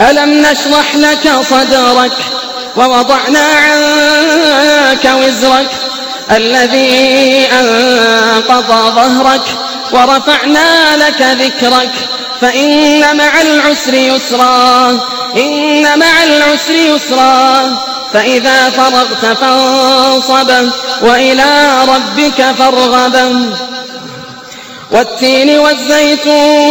ألم نشرح لك صدرك ووضعنا عنك وزرك الذي أنقض ظهرك ورفعنا لك ذكرك فإن مع العسر يسرا إن مع العسر يسرا. فإذا فرغت فانصب وإلى ربك فارغب والتين والزيتون